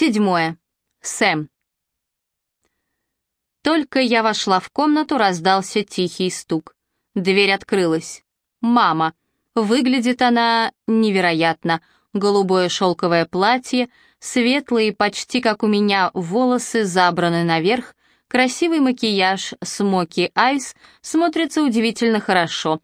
Седьмое. Сэм. Только я вошла в комнату, раздался тихий стук. Дверь открылась. Мама. Выглядит она невероятно. Голубое шелковое платье, светлые, почти как у меня, волосы забраны наверх, красивый макияж, смоки айс смотрится удивительно хорошо.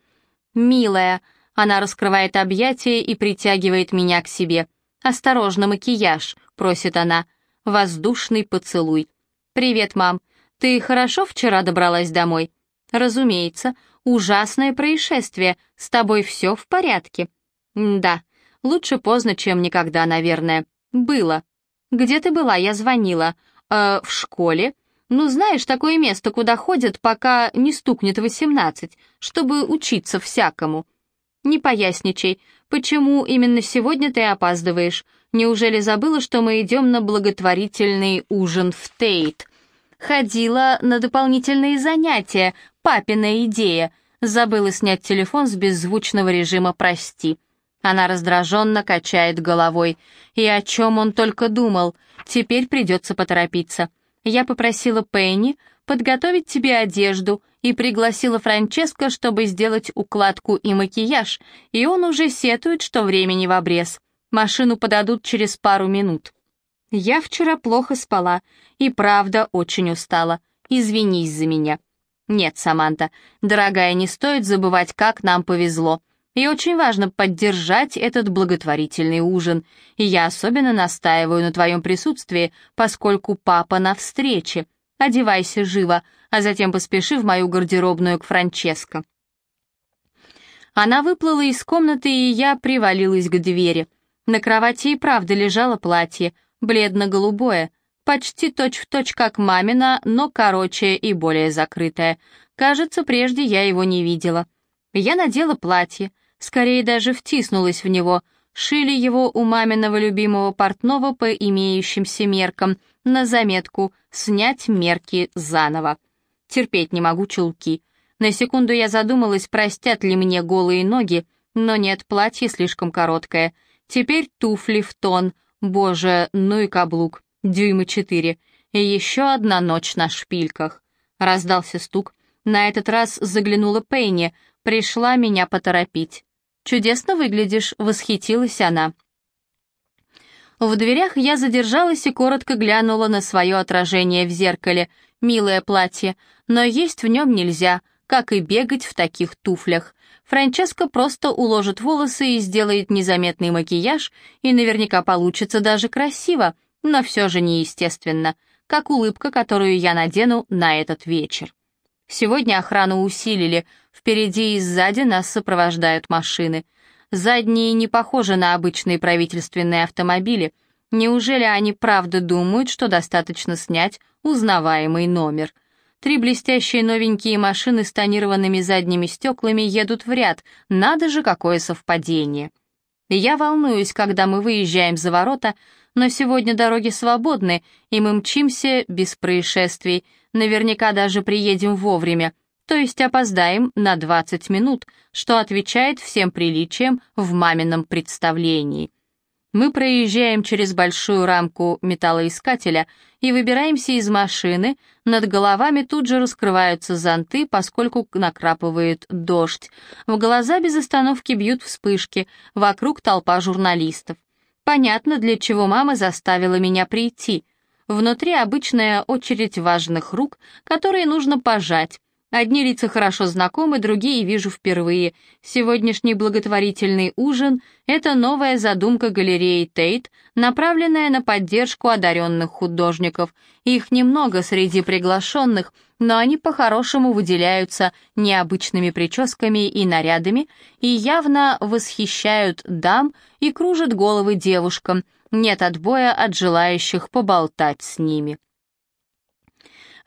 Милая, она раскрывает объятия и притягивает меня к себе. «Осторожно, макияж», — просит она. Воздушный поцелуй. «Привет, мам. Ты хорошо вчера добралась домой?» «Разумеется. Ужасное происшествие. С тобой все в порядке?» «Да. Лучше поздно, чем никогда, наверное. Было. Где ты была? Я звонила. Э, в школе. Ну, знаешь, такое место, куда ходят, пока не стукнет восемнадцать, чтобы учиться всякому». «Не поясничай, почему именно сегодня ты опаздываешь? Неужели забыла, что мы идем на благотворительный ужин в Тейт?» «Ходила на дополнительные занятия, папина идея. Забыла снять телефон с беззвучного режима «Прости». Она раздраженно качает головой. И о чем он только думал. Теперь придется поторопиться. Я попросила Пенни подготовить тебе одежду и пригласила Франческо, чтобы сделать укладку и макияж, и он уже сетует, что времени в обрез. Машину подадут через пару минут. Я вчера плохо спала и правда очень устала. Извинись за меня. Нет, Саманта, дорогая, не стоит забывать, как нам повезло. И очень важно поддержать этот благотворительный ужин. И я особенно настаиваю на твоем присутствии, поскольку папа на встрече. Одевайся живо, а затем поспеши в мою гардеробную к Франческо». Она выплыла из комнаты, и я привалилась к двери. На кровати и правда лежало платье, бледно-голубое, почти точь-в-точь точь как мамина, но короче и более закрытое. Кажется, прежде я его не видела. Я надела платье, скорее даже втиснулась в него — шили его у маминого любимого портного по имеющимся меркам, на заметку «снять мерки заново». Терпеть не могу чулки. На секунду я задумалась, простят ли мне голые ноги, но нет, платье слишком короткое. Теперь туфли в тон, боже, ну и каблук, дюйма четыре. И еще одна ночь на шпильках. Раздался стук. На этот раз заглянула Пенни, пришла меня поторопить. «Чудесно выглядишь», — восхитилась она. В дверях я задержалась и коротко глянула на свое отражение в зеркале. Милое платье, но есть в нем нельзя, как и бегать в таких туфлях. Франческа просто уложит волосы и сделает незаметный макияж, и наверняка получится даже красиво, но все же неестественно, как улыбка, которую я надену на этот вечер. Сегодня охрану усилили, впереди и сзади нас сопровождают машины. Задние не похожи на обычные правительственные автомобили. Неужели они правда думают, что достаточно снять узнаваемый номер? Три блестящие новенькие машины с тонированными задними стеклами едут в ряд. Надо же, какое совпадение. Я волнуюсь, когда мы выезжаем за ворота, но сегодня дороги свободны, и мы мчимся без происшествий, наверняка даже приедем вовремя, то есть опоздаем на 20 минут, что отвечает всем приличиям в мамином представлении. Мы проезжаем через большую рамку металлоискателя и выбираемся из машины, над головами тут же раскрываются зонты, поскольку накрапывает дождь. В глаза без остановки бьют вспышки, вокруг толпа журналистов. Понятно, для чего мама заставила меня прийти. Внутри обычная очередь важных рук, которые нужно пожать. Одни лица хорошо знакомы, другие вижу впервые. Сегодняшний благотворительный ужин — это новая задумка галереи Тейт, направленная на поддержку одаренных художников. Их немного среди приглашенных — но они по-хорошему выделяются необычными прическами и нарядами и явно восхищают дам и кружат головы девушкам, нет отбоя от желающих поболтать с ними.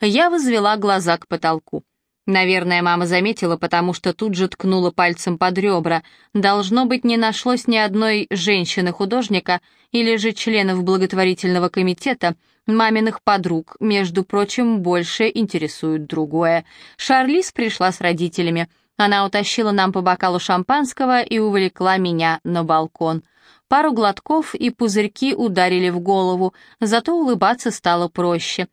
Я возвела глаза к потолку. Наверное, мама заметила, потому что тут же ткнула пальцем под ребра. Должно быть, не нашлось ни одной женщины-художника или же членов благотворительного комитета, маминых подруг, между прочим, больше интересует другое. Шарлиз пришла с родителями. Она утащила нам по бокалу шампанского и увлекла меня на балкон. Пару глотков и пузырьки ударили в голову, зато улыбаться стало проще.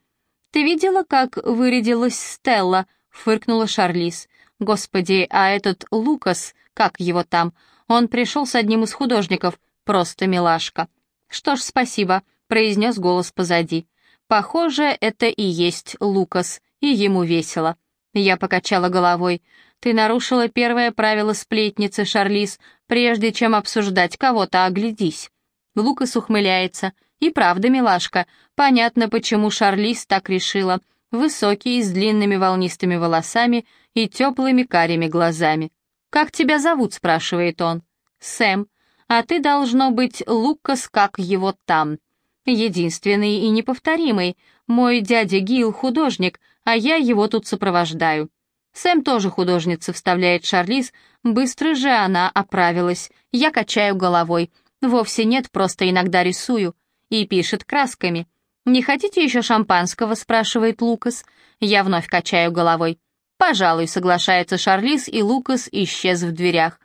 «Ты видела, как вырядилась Стелла?» — фыркнула Шарлиз. «Господи, а этот Лукас, как его там? Он пришел с одним из художников, просто милашка». «Что ж, спасибо», — произнес голос позади. «Похоже, это и есть Лукас, и ему весело». Я покачала головой. «Ты нарушила первое правило сплетницы, Шарлиз. Прежде чем обсуждать кого-то, оглядись». Лукас ухмыляется. «И правда, милашка, понятно, почему Шарлиз так решила. Высокий, с длинными волнистыми волосами и теплыми карими глазами. «Как тебя зовут?» — спрашивает он. «Сэм. А ты, должно быть, Лукас, как его там. Единственный и неповторимый. Мой дядя Гил художник, а я его тут сопровождаю. Сэм тоже художница, вставляет Шарлиз. Быстро же она оправилась. Я качаю головой. Вовсе нет, просто иногда рисую. И пишет красками. «Не хотите еще шампанского?» — спрашивает Лукас. Я вновь качаю головой. «Пожалуй», — соглашается Шарлиз, и Лукас исчез в дверях.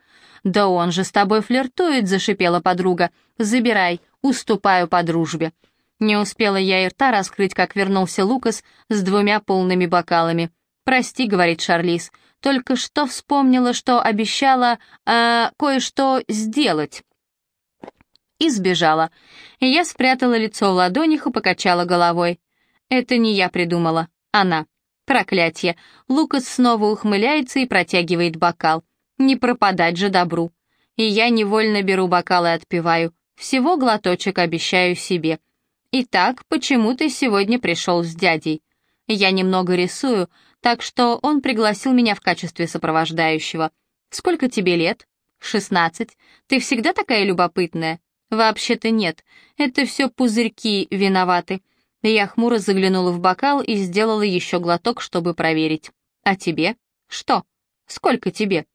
«Да он же с тобой флиртует», — зашипела подруга. «Забирай, уступаю по дружбе». Не успела я и рта раскрыть, как вернулся Лукас с двумя полными бокалами. «Прости», — говорит Шарлиз, — «только что вспомнила, что обещала э, кое-что сделать». И сбежала. Я спрятала лицо в ладонях и покачала головой. «Это не я придумала, она». Проклятье. Лукас снова ухмыляется и протягивает бокал. Не пропадать же добру. И я невольно беру бокал и отпиваю. Всего глоточек обещаю себе. «Итак, почему ты сегодня пришел с дядей?» Я немного рисую, так что он пригласил меня в качестве сопровождающего. «Сколько тебе лет?» «Шестнадцать. Ты всегда такая любопытная?» «Вообще-то нет. Это все пузырьки виноваты». Я хмуро заглянула в бокал и сделала еще глоток, чтобы проверить. «А тебе?» «Что? Сколько тебе?»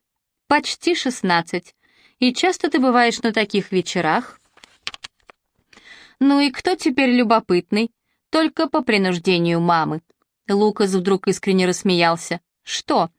«Почти шестнадцать. И часто ты бываешь на таких вечерах?» «Ну и кто теперь любопытный? Только по принуждению мамы». Лукас вдруг искренне рассмеялся. «Что?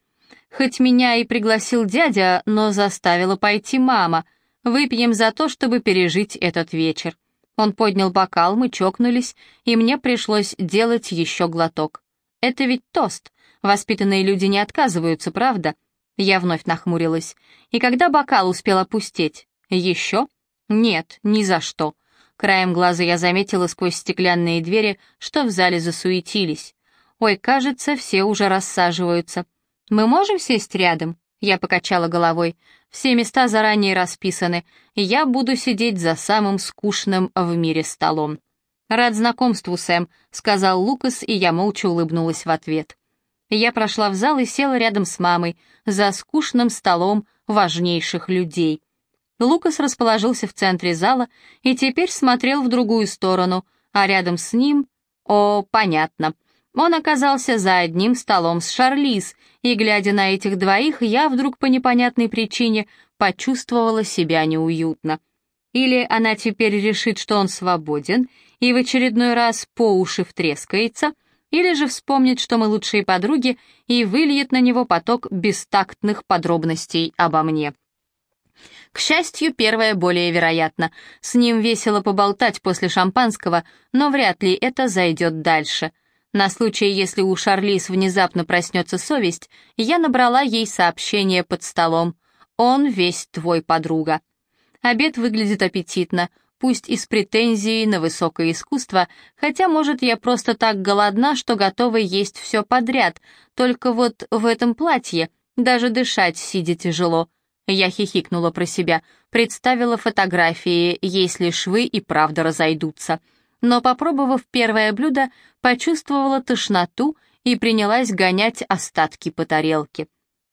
Хоть меня и пригласил дядя, но заставила пойти мама. Выпьем за то, чтобы пережить этот вечер». Он поднял бокал, мы чокнулись, и мне пришлось делать еще глоток. «Это ведь тост. Воспитанные люди не отказываются, правда?» Я вновь нахмурилась. «И когда бокал успел опустеть? Еще?» «Нет, ни за что». Краем глаза я заметила сквозь стеклянные двери, что в зале засуетились. «Ой, кажется, все уже рассаживаются. Мы можем сесть рядом?» Я покачала головой. «Все места заранее расписаны, я буду сидеть за самым скучным в мире столом». «Рад знакомству, Сэм», — сказал Лукас, и я молча улыбнулась в ответ. Я прошла в зал и села рядом с мамой, за скучным столом важнейших людей. Лукас расположился в центре зала и теперь смотрел в другую сторону, а рядом с ним... О, понятно. Он оказался за одним столом с Шарлиз, и, глядя на этих двоих, я вдруг по непонятной причине почувствовала себя неуютно. Или она теперь решит, что он свободен, и в очередной раз по уши втрескается, или же вспомнит, что мы лучшие подруги, и выльет на него поток бестактных подробностей обо мне. К счастью, первое более вероятно. С ним весело поболтать после шампанского, но вряд ли это зайдет дальше. На случай, если у Шарлиз внезапно проснется совесть, я набрала ей сообщение под столом. «Он весь твой подруга». Обед выглядит аппетитно, пусть и с на высокое искусство, хотя, может, я просто так голодна, что готова есть все подряд, только вот в этом платье даже дышать сидя тяжело. Я хихикнула про себя, представила фотографии, если швы и правда разойдутся. Но, попробовав первое блюдо, почувствовала тошноту и принялась гонять остатки по тарелке.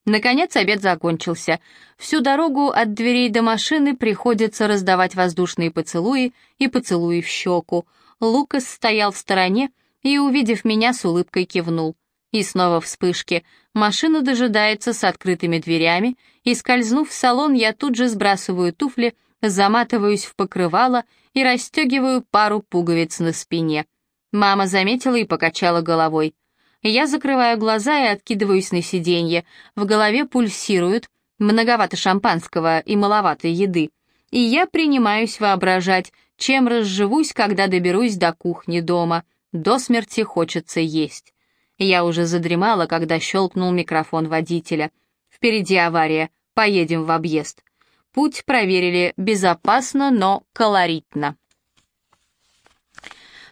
Наконец обед закончился. Всю дорогу от дверей до машины приходится раздавать воздушные поцелуи и поцелуи в щеку. Лукас стоял в стороне и, увидев меня, с улыбкой кивнул. И снова вспышки. Машина дожидается с открытыми дверями, и, скользнув в салон, я тут же сбрасываю туфли, заматываюсь в покрывало и расстегиваю пару пуговиц на спине. Мама заметила и покачала головой. Я закрываю глаза и откидываюсь на сиденье. В голове пульсирует, многовато шампанского и маловато еды. и я принимаюсь воображать, чем разживусь, когда доберусь до кухни дома. До смерти хочется есть. Я уже задремала, когда щелкнул микрофон водителя. Впереди авария, поедем в объезд. Путь проверили безопасно, но колоритно.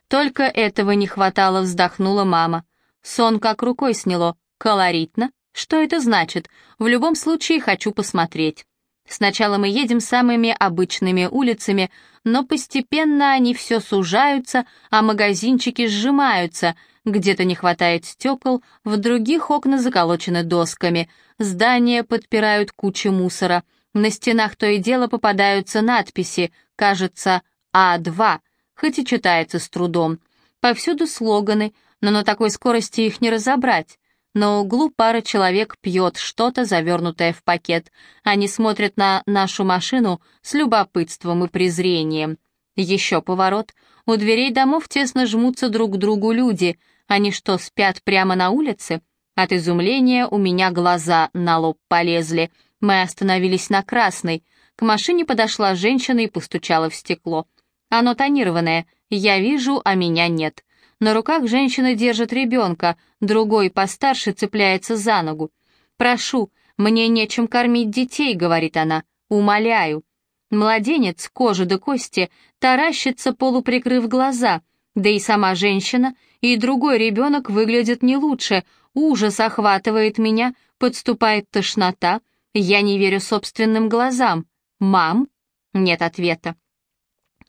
Только этого не хватало, вздохнула мама. Сон как рукой сняло. Колоритно? Что это значит? В любом случае хочу посмотреть. Сначала мы едем самыми обычными улицами, но постепенно они все сужаются, а магазинчики сжимаются. Где-то не хватает стекол, в других окна заколочены досками. Здания подпирают кучи мусора. На стенах то и дело попадаются надписи, кажется, А2, хоть и читается с трудом. Повсюду слоганы, но на такой скорости их не разобрать. На углу пара человек пьет что-то, завернутое в пакет. Они смотрят на нашу машину с любопытством и презрением. Еще поворот. У дверей домов тесно жмутся друг к другу люди. Они что, спят прямо на улице? От изумления у меня глаза на лоб полезли. Мы остановились на красной. К машине подошла женщина и постучала в стекло. Оно тонированное. Я вижу, а меня нет. На руках женщина держит ребенка, другой постарше цепляется за ногу. «Прошу, мне нечем кормить детей», — говорит она. «Умоляю». Младенец, кожа до кости, таращится, полуприкрыв глаза. Да и сама женщина, и другой ребенок выглядят не лучше. Ужас охватывает меня, подступает тошнота. Я не верю собственным глазам. «Мам?» Нет ответа.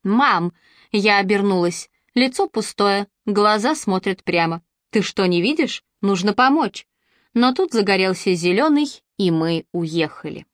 «Мам!» Я обернулась. Лицо пустое, глаза смотрят прямо. «Ты что, не видишь? Нужно помочь!» Но тут загорелся зеленый, и мы уехали.